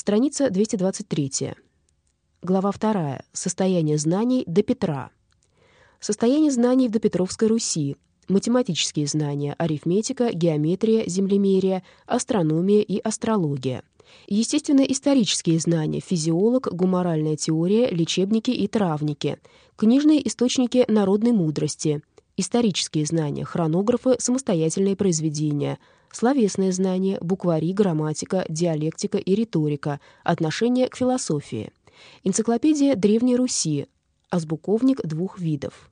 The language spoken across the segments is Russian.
Страница 223. Глава 2. Состояние знаний до Петра. Состояние знаний в допетровской Руси. Математические знания, арифметика, геометрия, землемерие, астрономия и астрология. Естественно-исторические знания, физиолог, гуморальная теория, лечебники и травники. Книжные источники народной мудрости. Исторические знания, хронографы, самостоятельные произведения – словесные знания, буквари, грамматика, диалектика и риторика, отношение к философии. Энциклопедия Древней Руси, азбуковник двух видов.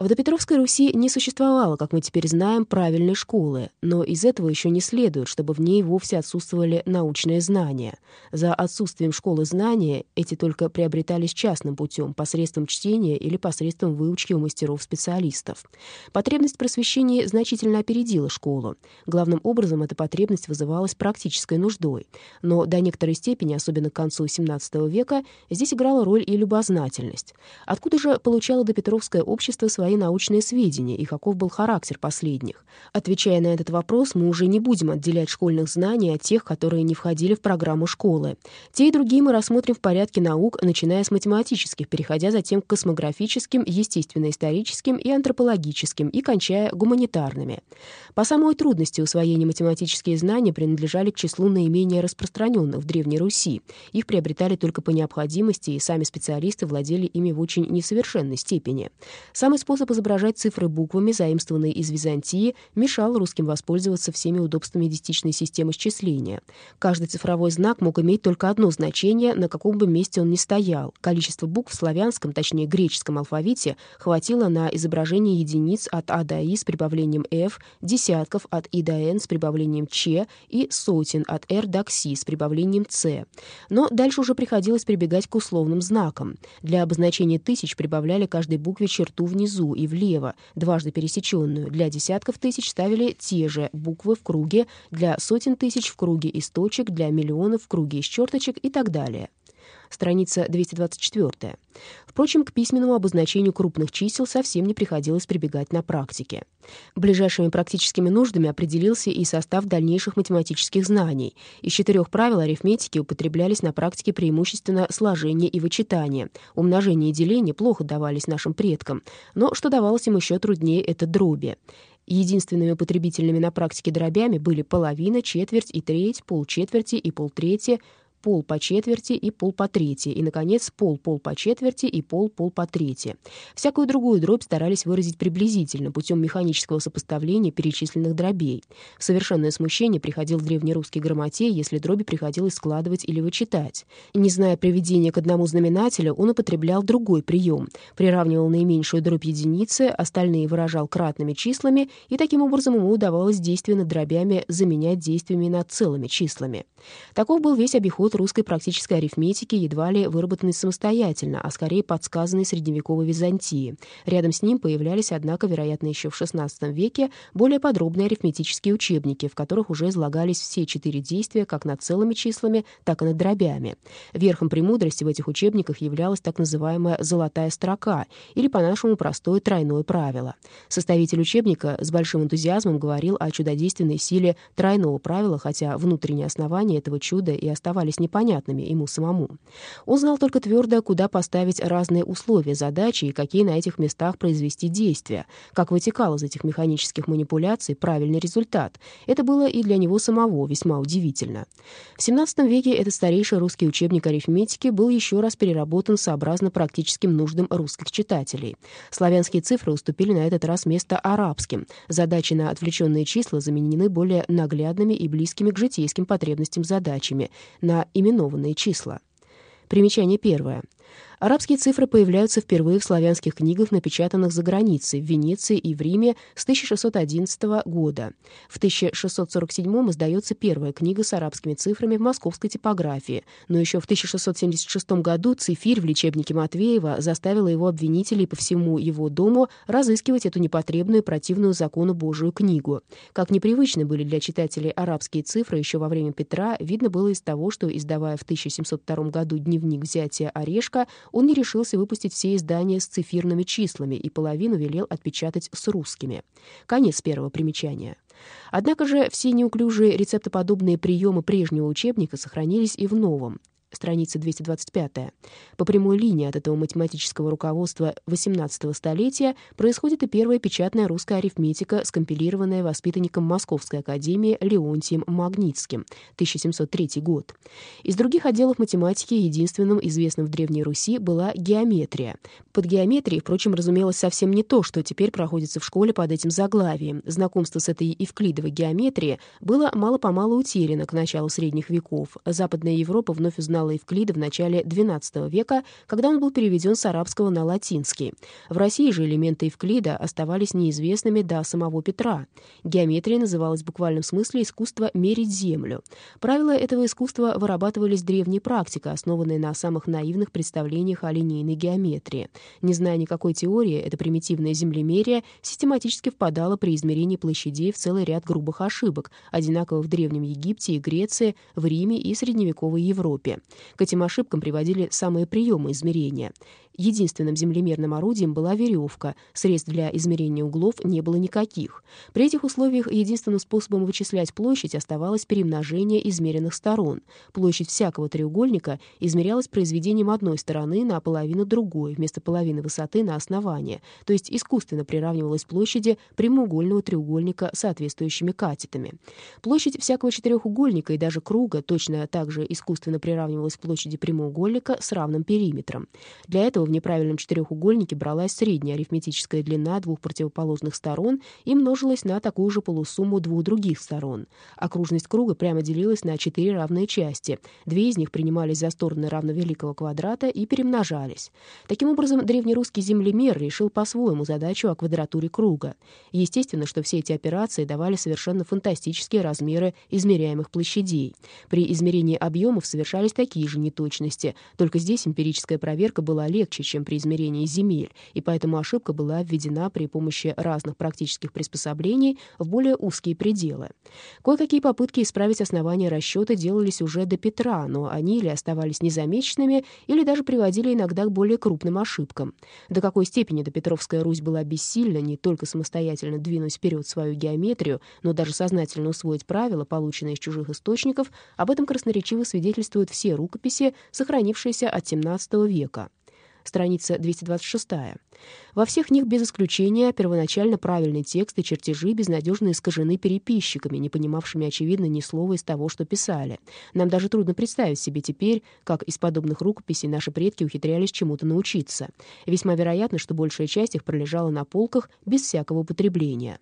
В допетровской Руси не существовало, как мы теперь знаем, правильной школы, но из этого еще не следует, чтобы в ней вовсе отсутствовали научные знания. За отсутствием школы знания эти только приобретались частным путем, посредством чтения или посредством выучки у мастеров-специалистов. Потребность просвещения значительно опередила школу. Главным образом эта потребность вызывалась практической нуждой. Но до некоторой степени, особенно к концу XVII века, здесь играла роль и любознательность. Откуда же получало допетровское общество свои свои научные сведения и каков был характер последних. Отвечая на этот вопрос, мы уже не будем отделять школьных знаний от тех, которые не входили в программу школы. Те и другие мы рассмотрим в порядке наук, начиная с математических, переходя затем к космографическим, естественно-историческим и антропологическим и кончая гуманитарными. По самой трудности усвоения математические знания принадлежали к числу наименее распространенных в Древней Руси. Их приобретали только по необходимости, и сами специалисты владели ими в очень несовершенной степени. Самый способ способ изображать цифры буквами, заимствованный из Византии, мешал русским воспользоваться всеми удобствами десятичной системы счисления. Каждый цифровой знак мог иметь только одно значение, на каком бы месте он ни стоял. Количество букв в славянском, точнее греческом алфавите хватило на изображение единиц от А до И с прибавлением F, десятков от И до Н с прибавлением Ч и сотен от Р до Кси с прибавлением С. Но дальше уже приходилось прибегать к условным знакам. Для обозначения тысяч прибавляли каждой букве черту внизу, и влево, дважды пересеченную. Для десятков тысяч ставили те же буквы в круге, для сотен тысяч в круге из точек, для миллионов в круге из черточек и так далее страница 224. Впрочем, к письменному обозначению крупных чисел совсем не приходилось прибегать на практике. Ближайшими практическими нуждами определился и состав дальнейших математических знаний. Из четырех правил арифметики употреблялись на практике преимущественно сложение и вычитание. Умножение и деление плохо давались нашим предкам, но что давалось им еще труднее — это дроби. Единственными потребительными на практике дробями были половина, четверть и треть, полчетверти и полтрети, пол по четверти и пол по трети, и, наконец, пол-пол по четверти и пол-пол по трети. Всякую другую дробь старались выразить приблизительно, путем механического сопоставления перечисленных дробей. В совершенное смущение приходил древнерусский грамотей, если дроби приходилось складывать или вычитать. Не зная приведения к одному знаменателю, он употреблял другой прием. Приравнивал наименьшую дробь единицы, остальные выражал кратными числами, и таким образом ему удавалось действия над дробями заменять действиями над целыми числами. Таков был весь обиход институт русской практической арифметики едва ли выработанный самостоятельно, а скорее подсказанный средневековой Византии. Рядом с ним появлялись, однако, вероятно, еще в XVI веке более подробные арифметические учебники, в которых уже излагались все четыре действия как над целыми числами, так и над дробями. Верхом премудрости в этих учебниках являлась так называемая «золотая строка» или, по-нашему, простое тройное правило. Составитель учебника с большим энтузиазмом говорил о чудодейственной силе тройного правила, хотя внутренние основания этого чуда и оставались непонятными ему самому. Он знал только твердо, куда поставить разные условия задачи и какие на этих местах произвести действия, как вытекал из этих механических манипуляций правильный результат. Это было и для него самого весьма удивительно. В XVII веке этот старейший русский учебник арифметики был еще раз переработан сообразно практическим нуждам русских читателей. Славянские цифры уступили на этот раз место арабским. Задачи на отвлеченные числа заменены более наглядными и близкими к житейским потребностям задачами на именованные числа. Примечание первое. Арабские цифры появляются впервые в славянских книгах, напечатанных за границей, в Венеции и в Риме с 1611 года. В 1647 издается первая книга с арабскими цифрами в московской типографии, но еще в 1676 году Цифирь в лечебнике Матвеева заставила его обвинителей по всему его дому разыскивать эту непотребную противную закону Божию книгу. Как непривычны были для читателей арабские цифры еще во время Петра, видно было из того, что, издавая в 1702 году дневник взятия Орешка, он не решился выпустить все издания с цифирными числами и половину велел отпечатать с русскими. Конец первого примечания. Однако же все неуклюжие рецептоподобные приемы прежнего учебника сохранились и в новом страница 225. По прямой линии от этого математического руководства XVIII столетия происходит и первая печатная русская арифметика, скомпилированная воспитанником Московской академии Леонтием Магнитским, 1703 год. Из других отделов математики единственным известным в Древней Руси была геометрия. Под геометрией, впрочем, разумелось совсем не то, что теперь проходится в школе под этим заглавием. Знакомство с этой евклидовой геометрией было мало-помалу утеряно к началу средних веков. Западная Европа вновь узнала оригинала Евклида в начале XII века, когда он был переведен с арабского на латинский. В России же элементы Евклида оставались неизвестными до самого Петра. Геометрия называлась в буквальном смысле искусство мерить землю. Правила этого искусства вырабатывались древней практикой, основанной на самых наивных представлениях о линейной геометрии. Не зная никакой теории, это примитивное землемерие систематически впадало при измерении площадей в целый ряд грубых ошибок, одинаковых в Древнем Египте и Греции, в Риме и средневековой Европе. К этим ошибкам приводили самые приемы измерения. Единственным землемерным орудием была веревка, средств для измерения углов не было никаких. При этих условиях единственным способом вычислять площадь оставалось перемножение измеренных сторон. Площадь всякого треугольника измерялась произведением одной стороны на половину другой, вместо половины высоты на основание, то есть искусственно приравнивалась площади прямоугольного треугольника соответствующими катетами. Площадь всякого четырехугольника и даже круга точно так же искусственно приравнивалась площади прямоугольника с равным периметром. Для этого в неправильном четырехугольнике бралась средняя арифметическая длина двух противоположных сторон и множилась на такую же полусумму двух других сторон. Окружность круга прямо делилась на четыре равные части. Две из них принимались за стороны равновеликого квадрата и перемножались. Таким образом, древнерусский землемер решил по-своему задачу о квадратуре круга. Естественно, что все эти операции давали совершенно фантастические размеры измеряемых площадей. При измерении объемов совершались такие же неточности, только здесь эмпирическая проверка была легче, легче, чем при измерении земель, и поэтому ошибка была введена при помощи разных практических приспособлений в более узкие пределы. Кое-какие попытки исправить основания расчета делались уже до Петра, но они или оставались незамеченными, или даже приводили иногда к более крупным ошибкам. До какой степени допетровская Русь была бессильна не только самостоятельно двинуть вперед свою геометрию, но даже сознательно усвоить правила, полученные из чужих источников, об этом красноречиво свидетельствуют все рукописи, сохранившиеся от XVII века страница 226. Во всех них без исключения первоначально правильный текст и чертежи безнадежно искажены переписчиками, не понимавшими, очевидно, ни слова из того, что писали. Нам даже трудно представить себе теперь, как из подобных рукописей наши предки ухитрялись чему-то научиться. Весьма вероятно, что большая часть их пролежала на полках без всякого употребления.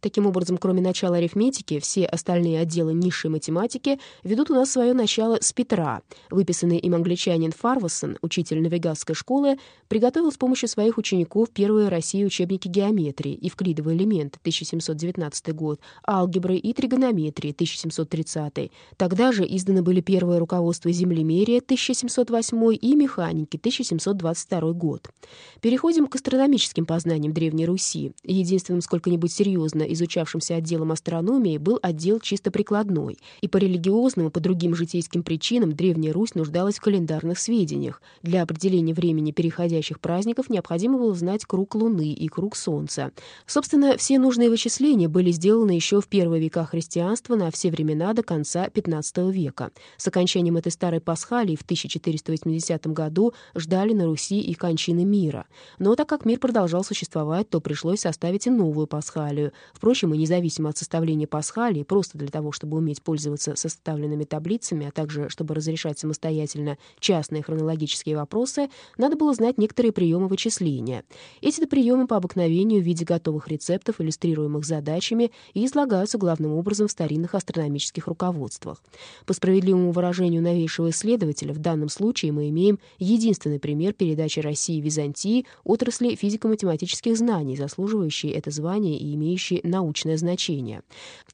Таким образом, кроме начала арифметики, все остальные отделы низшей математики ведут у нас свое начало с Петра. Выписанный им англичанин Фарвасон, учитель навигатской школы, приготовил с помощью своих учеников первые России учебники геометрии, евклидовые элементы, 1719 год, алгебры и тригонометрии, 1730. Тогда же изданы были первые руководства землемерия, 1708 и механики, 1722 год. Переходим к астрономическим познаниям Древней Руси. Единственным сколько-нибудь серьезно изучавшимся отделом астрономии был отдел чисто прикладной, и по религиозным и по другим житейским причинам Древняя Русь нуждалась в календарных сведениях. Для определения времени переходящих праздников необходимо было знать круг Луны и круг Солнца. Собственно, все нужные вычисления были сделаны еще в первые века христианства на все времена до конца XV века. С окончанием этой старой пасхалии в 1480 году ждали на Руси и кончины мира. Но так как мир продолжал существовать, то пришлось составить и новую пасхалию. Впрочем, и независимо от составления пасхалии, просто для того, чтобы уметь пользоваться составленными таблицами, а также чтобы разрешать самостоятельно частные хронологические вопросы, надо было знать некоторые приемы вычисления. Эти приемы по обыкновению в виде готовых рецептов, иллюстрируемых задачами, и излагаются главным образом в старинных астрономических руководствах. По справедливому выражению новейшего исследователя, в данном случае мы имеем единственный пример передачи России Византии отрасли физико-математических знаний, заслуживающей это звание и имеющей научное значение.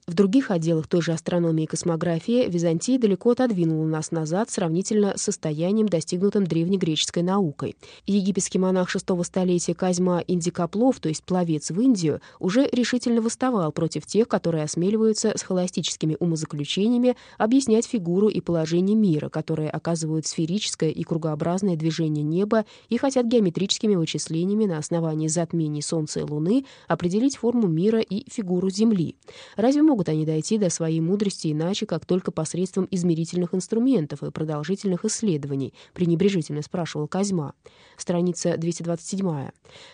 В других отделах той же астрономии и космографии Византия далеко отодвинула нас назад сравнительно с состоянием, достигнутым древнегреческой наукой. Египетский монах шестого столетия Козьма Индикоплов, то есть пловец в Индию, уже решительно восставал против тех, которые осмеливаются с холостическими умозаключениями объяснять фигуру и положение мира, которые оказывают сферическое и кругообразное движение неба и хотят геометрическими вычислениями на основании затмений Солнца и Луны определить форму мира и фигуру Земли. Разве могут они дойти до своей мудрости иначе, как только посредством измерительных инструментов и продолжительных исследований, пренебрежительно спрашивал Козьма. Страница 227.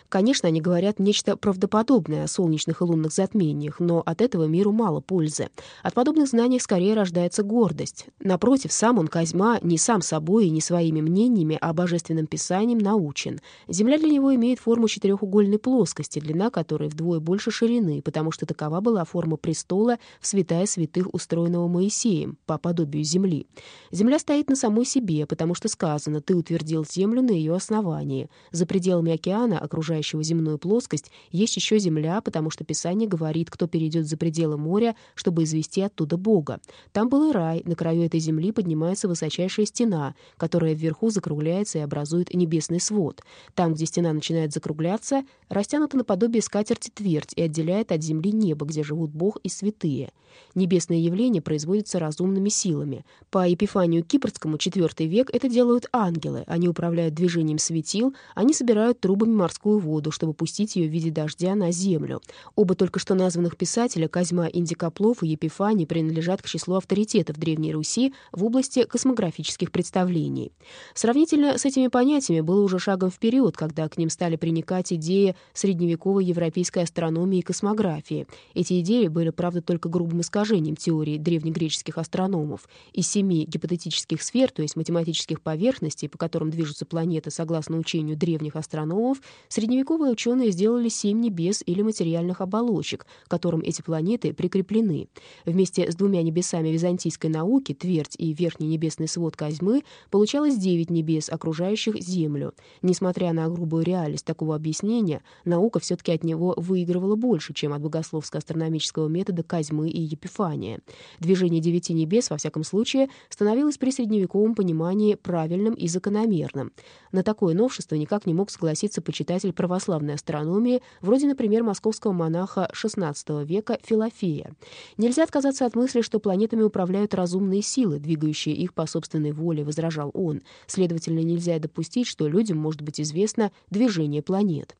Конечно, они говорят нечто правдоподобное о солнечных и лунных затмениях, но от этого миру мало пользы. От подобных знаний скорее рождается гордость. Напротив, сам он, Козьма, не сам собой и не своими мнениями, а божественным писанием научен. Земля для него имеет форму четырехугольной плоскости, длина которой вдвое больше ширины, потому что такова была форма престола в святая святых, устроенного Моисеем, по подобию земли. Земля стоит на самой себе, потому что сказано «ты утвердил землю на ее основании». За пределами океана, окружающего земную плоскость, есть еще земля, потому что Писание говорит, кто перейдет за пределы моря, чтобы извести оттуда Бога. Там был и рай, на краю этой земли поднимается высочайшая стена, которая вверху закругляется и образует небесный свод. Там, где стена начинает закругляться, растянута наподобие скатерти твердь и отделяет от земли небо, где живут Бог и святые. Небесные явления производятся разумными силами. По Епифанию Кипрскому, IV век, это делают ангелы. Они управляют движением светил, они собирают трубами морскую воду, чтобы пустить ее в виде дождя на землю. Оба только что названных писателя, Козьма Индикоплов и Епифаний, принадлежат к числу авторитетов Древней Руси в области космографических представлений. Сравнительно с этими понятиями было уже шагом вперед, когда к ним стали приникать идеи средневековой европейской астрономии и космографии. Эти идеи были, правда, только грубым искажением теории древнегреческих астрономов. Из семи гипотетических сфер, то есть математических поверхностей, по которым движутся планеты согласно учению древних астрономов, средневековые ученые сделали семь небес или материальных оболочек, к которым эти планеты прикреплены. Вместе с двумя небесами византийской науки, твердь и верхний небесный свод Козьмы, получалось девять небес, окружающих Землю. Несмотря на грубую реальность такого объяснения, наука все-таки от него выигрывала больше, чем от богословско-астрономического метода Козьмы и Епифания. Движение девяти небес, во всяком случае, становилось при средневековом понимании правильным и закономерным. На такое новшество никак не мог согласиться почитатель православной астрономии, вроде, например, московского монаха XVI века Филофея. Нельзя отказаться от мысли, что планетами управляют разумные силы, двигающие их по собственной воле, возражал он. Следовательно, нельзя допустить, что людям может быть известно движение планет.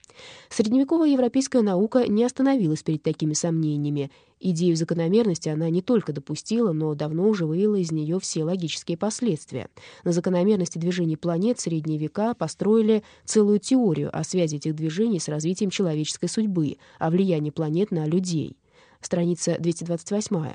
Средневековая европейская наука не остановилась перед такими сомнениями. Идею закономерности она не только допустила, но давно уже вывела из нее все логические последствия. На закономерности движений планет в средние века построили целую теорию о связи этих движений с развитием человеческой судьбы, о влиянии планет на людей. Страница 228.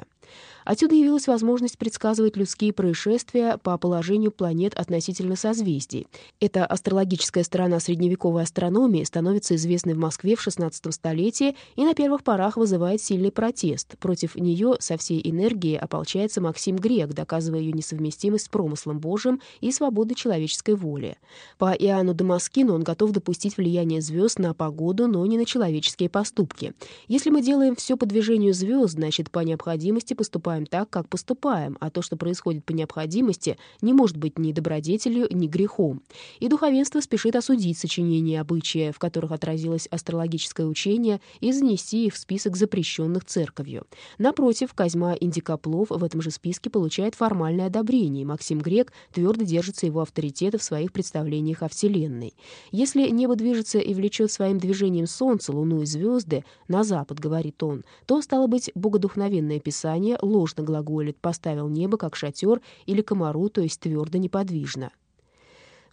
Отсюда явилась возможность предсказывать людские происшествия по положению планет относительно созвездий. Эта астрологическая сторона средневековой астрономии становится известной в Москве в XVI столетии и на первых порах вызывает сильный протест. Против нее со всей энергией ополчается Максим Грек, доказывая ее несовместимость с промыслом Божьим и свободой человеческой воли. По Иоанну Дамаскину он готов допустить влияние звезд на погоду, но не на человеческие поступки. Если мы делаем все по движению звезд, значит, по необходимости поступаем поступаем так, как поступаем, а то, что происходит по необходимости, не может быть ни добродетелью, ни грехом. И духовенство спешит осудить сочинения обычая, в которых отразилось астрологическое учение, и занести их в список запрещенных церковью. Напротив, Козьма Индикоплов в этом же списке получает формальное одобрение, и Максим Грек твердо держится его авторитета в своих представлениях о Вселенной. Если небо движется и влечет своим движением Солнце, Луну и звезды на запад, говорит он, то, стало быть, богодухновенное Писание ложь ложно глаголит, поставил небо как шатер или комару, то есть твердо неподвижно.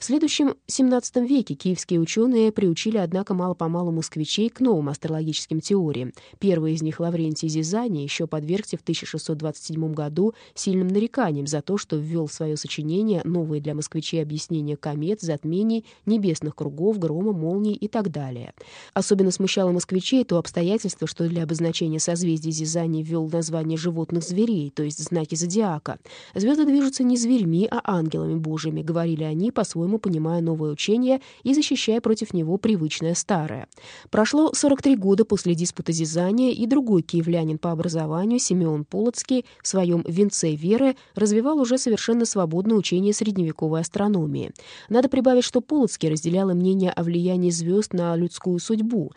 В следующем XVII веке киевские ученые приучили, однако, мало-помалу москвичей к новым астрологическим теориям. Первый из них, Лаврентий Зизани, еще подвергся в 1627 году сильным нареканиям за то, что ввел в свое сочинение новые для москвичей объяснения комет, затмений, небесных кругов, грома, молний и так далее. Особенно смущало москвичей то обстоятельство, что для обозначения созвездий Зизани ввел название животных зверей, то есть знаки зодиака. Звезды движутся не зверьми, а ангелами божьими, говорили они по-своему по-своему понимая новое учение и защищая против него привычное старое. Прошло 43 года после диспута Зизания, и другой киевлянин по образованию, Симеон Полоцкий, в своем «Венце веры» развивал уже совершенно свободное учение средневековой астрономии. Надо прибавить, что Полоцкий разделял мнение о влиянии звезд на людскую судьбу.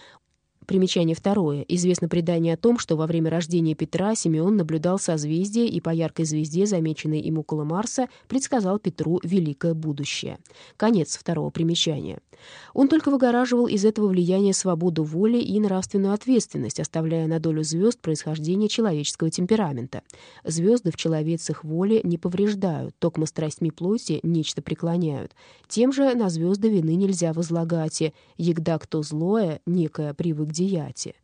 Примечание второе. Известно предание о том, что во время рождения Петра Симеон наблюдал созвездие и по яркой звезде, замеченной им около Марса, предсказал Петру великое будущее. Конец второго примечания. Он только выгораживал из этого влияния свободу воли и нравственную ответственность, оставляя на долю звезд происхождение человеческого темперамента. Звезды в человецах воли не повреждают, токмо страстьми плоти нечто преклоняют. Тем же на звезды вины нельзя возлагать, и егда кто злое, некое привык деяти.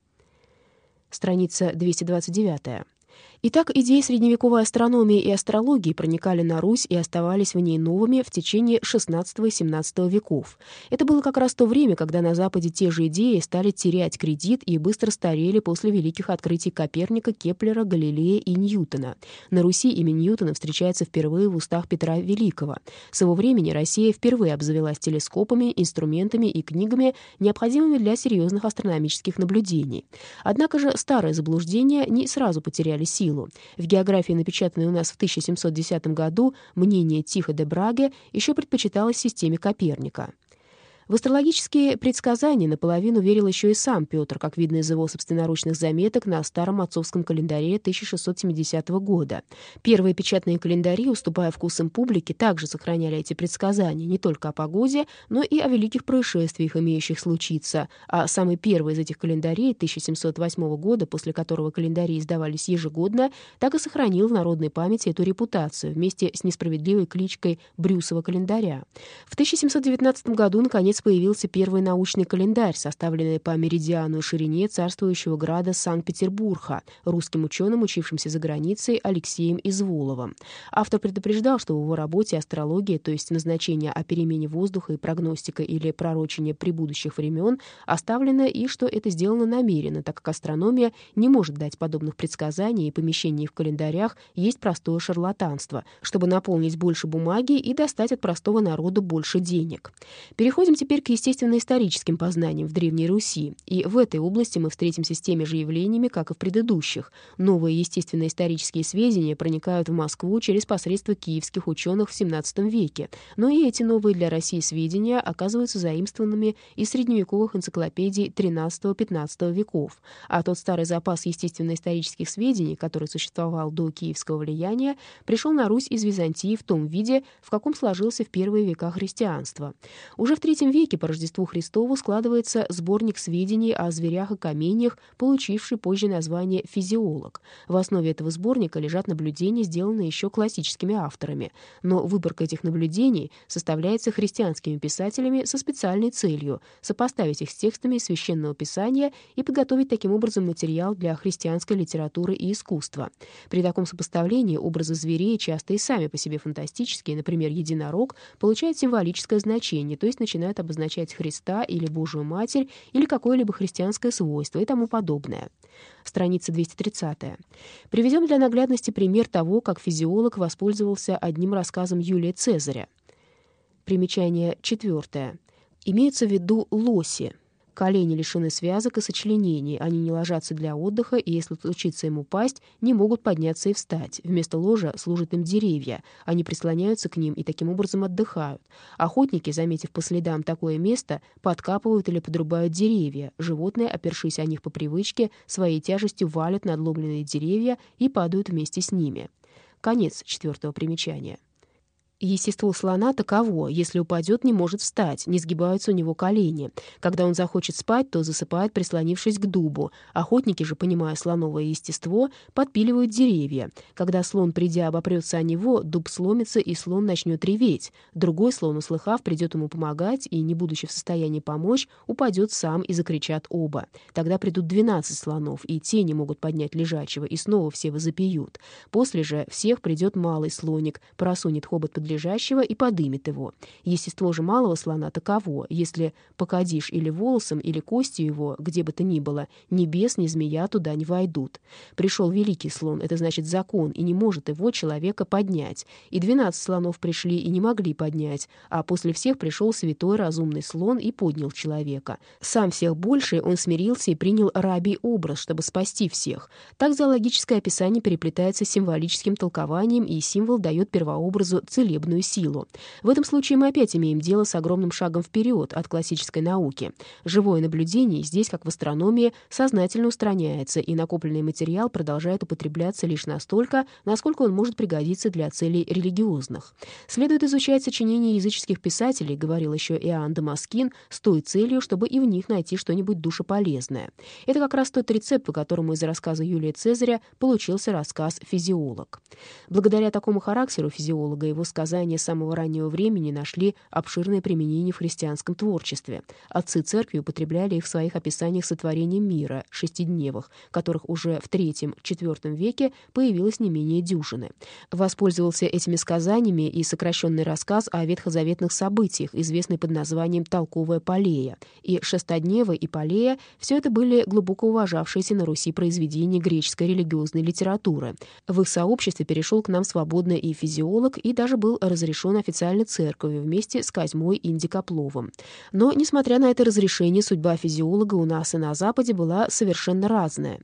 Страница 229. Итак, идеи средневековой астрономии и астрологии проникали на Русь и оставались в ней новыми в течение XVI и XVII веков. Это было как раз то время, когда на Западе те же идеи стали терять кредит и быстро старели после великих открытий Коперника, Кеплера, Галилея и Ньютона. На Руси имя Ньютона встречается впервые в устах Петра Великого. С его времени Россия впервые обзавелась телескопами, инструментами и книгами, необходимыми для серьезных астрономических наблюдений. Однако же старые заблуждения не сразу потеряли силу силу. В географии, напечатанной у нас в 1710 году, мнение Тихо де Браге еще предпочиталось системе Коперника. В астрологические предсказания наполовину верил еще и сам Петр, как видно из его собственноручных заметок на старом отцовском календаре 1670 года. Первые печатные календари, уступая вкусам публики, также сохраняли эти предсказания не только о погоде, но и о великих происшествиях, имеющих случиться. А самый первый из этих календарей 1708 года, после которого календари издавались ежегодно, так и сохранил в народной памяти эту репутацию вместе с несправедливой кличкой Брюсова календаря. В 1719 году, наконец, наконец, появился первый научный календарь, составленный по меридиану и ширине царствующего града Санкт-Петербурга русским ученым, учившимся за границей Алексеем Изволовым. Автор предупреждал, что в его работе астрология, то есть назначение о перемене воздуха и прогностика или пророчение прибудущих времен, оставлено и что это сделано намеренно, так как астрономия не может дать подобных предсказаний, и помещение их в календарях есть простое шарлатанство, чтобы наполнить больше бумаги и достать от простого народа больше денег. Переходим теперь к естественно-историческим познаниям в Древней Руси, и в этой области мы встретимся с теми же явлениями, как и в предыдущих. Новые естественно-исторические сведения проникают в Москву через посредство киевских ученых в XVII веке, но и эти новые для России сведения оказываются заимствованными из средневековых энциклопедий XIII-XV веков, а тот старый запас естественно-исторических сведений, который существовал до киевского влияния, пришел на Русь из Византии в том виде, в каком сложился в первые века христианства. Уже в III веке по Рождеству Христову складывается сборник сведений о зверях и каменьях, получивший позже название «Физиолог». В основе этого сборника лежат наблюдения, сделанные еще классическими авторами. Но выборка этих наблюдений составляется христианскими писателями со специальной целью — сопоставить их с текстами Священного Писания и подготовить таким образом материал для христианской литературы и искусства. При таком сопоставлении образы зверей, часто и сами по себе фантастические, например, единорог, получают символическое значение, то есть начинают обозначать Христа или Божию Матерь или какое-либо христианское свойство и тому подобное. Страница 230. Приведем для наглядности пример того, как физиолог воспользовался одним рассказом Юлия Цезаря. Примечание четвертое. Имеются в виду лоси, Колени лишены связок и сочленений, они не ложатся для отдыха, и если случится им упасть, не могут подняться и встать. Вместо ложа служат им деревья, они прислоняются к ним и таким образом отдыхают. Охотники, заметив по следам такое место, подкапывают или подрубают деревья. Животные, опершись о них по привычке, своей тяжестью валят надломленные деревья и падают вместе с ними. Конец четвертого примечания. Естество слона таково. Если упадет, не может встать, не сгибаются у него колени. Когда он захочет спать, то засыпает, прислонившись к дубу. Охотники же, понимая слоновое естество, подпиливают деревья. Когда слон, придя, обопрется о него, дуб сломится, и слон начнет реветь. Другой слон, услыхав, придет ему помогать, и, не будучи в состоянии помочь, упадет сам, и закричат оба. Тогда придут двенадцать слонов, и те не могут поднять лежачего, и снова все возопьют. После же всех придет малый слоник, просунет хобот под лежащего и подымет его. Естество же малого слона таково. Если покадишь или волосом, или костью его, где бы то ни было, ни бес, ни змея туда не войдут. Пришел великий слон, это значит закон, и не может его человека поднять. И двенадцать слонов пришли и не могли поднять, а после всех пришел святой разумный слон и поднял человека. Сам всех больше он смирился и принял рабий образ, чтобы спасти всех. Так зоологическое описание переплетается с символическим толкованием, и символ дает первообразу целебную силу. В этом случае мы опять имеем дело с огромным шагом вперед от классической науки. Живое наблюдение здесь, как в астрономии, сознательно устраняется, и накопленный материал продолжает употребляться лишь настолько, насколько он может пригодиться для целей религиозных. Следует изучать сочинения языческих писателей, говорил еще Иоанн Дамаскин, с той целью, чтобы и в них найти что-нибудь душеполезное. Это как раз тот рецепт, по которому из рассказа Юлия Цезаря получился рассказ «Физиолог». Благодаря такому характеру физиолога его сказания самого раннего времени нашли обширное применение в христианском творчестве. Отцы церкви употребляли их в своих описаниях сотворения мира, шестидневых, которых уже в III-IV веке появилось не менее дюжины. Воспользовался этими сказаниями и сокращенный рассказ о ветхозаветных событиях, известный под названием «Толковая полея». И «Шестоднева» и «Полея» — все это были глубоко уважавшиеся на Руси произведения греческой религиозной литературы. В их сообществе перешел к нам свободно и физиолог, и даже был разрешен официально церковью вместе с Козьмой Индикопловым. Но, несмотря на это разрешение, судьба физиолога у нас и на Западе была совершенно разная.